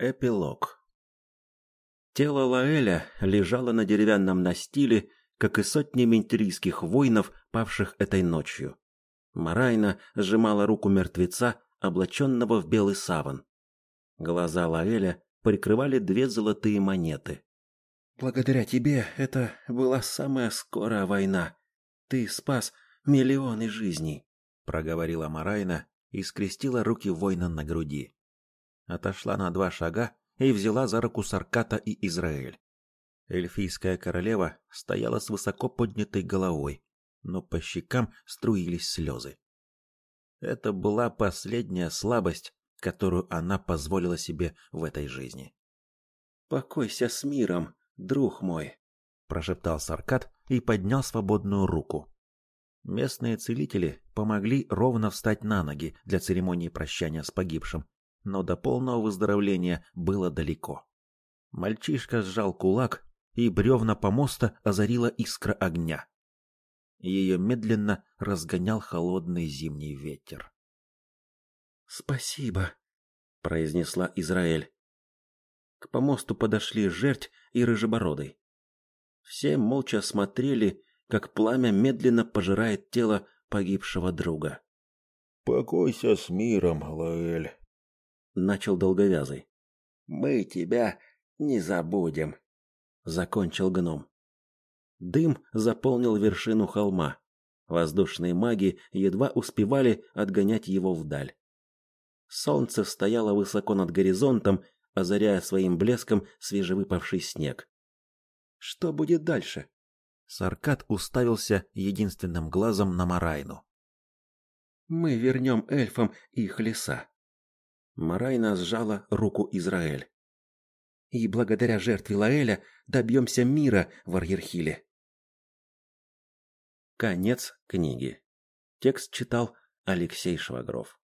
Эпилог. Тело Лаэля лежало на деревянном настиле, как и сотни ментрийских воинов, павших этой ночью. Марайна сжимала руку мертвеца, облаченного в белый саван. Глаза Лаэля прикрывали две золотые монеты. Благодаря тебе это была самая скорая война. Ты спас миллионы жизней, проговорила Марайна и скрестила руки воина на груди отошла на два шага и взяла за руку Сарката и Израиль. Эльфийская королева стояла с высоко поднятой головой, но по щекам струились слезы. Это была последняя слабость, которую она позволила себе в этой жизни. «Покойся с миром, друг мой», – прошептал Саркат и поднял свободную руку. Местные целители помогли ровно встать на ноги для церемонии прощания с погибшим, но до полного выздоровления было далеко. Мальчишка сжал кулак, и бревна помоста озарила искра огня. Ее медленно разгонял холодный зимний ветер. «Спасибо», — произнесла Израиль. К помосту подошли жерть и рыжебородый. Все молча смотрели, как пламя медленно пожирает тело погибшего друга. «Покойся с миром, Лаэль», начал долговязый. Мы тебя не забудем, закончил гном. Дым заполнил вершину холма. Воздушные маги едва успевали отгонять его вдаль. Солнце стояло высоко над горизонтом, озаряя своим блеском свежевыпавший снег. Что будет дальше? Саркат уставился единственным глазом на Марайну. Мы вернем эльфам их леса. Марайна сжала руку Израиль. И благодаря жертве Лаэля добьемся мира в Арьерхиле. Конец книги. Текст читал Алексей Швагров.